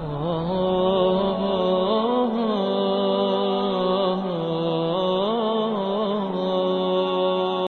哦。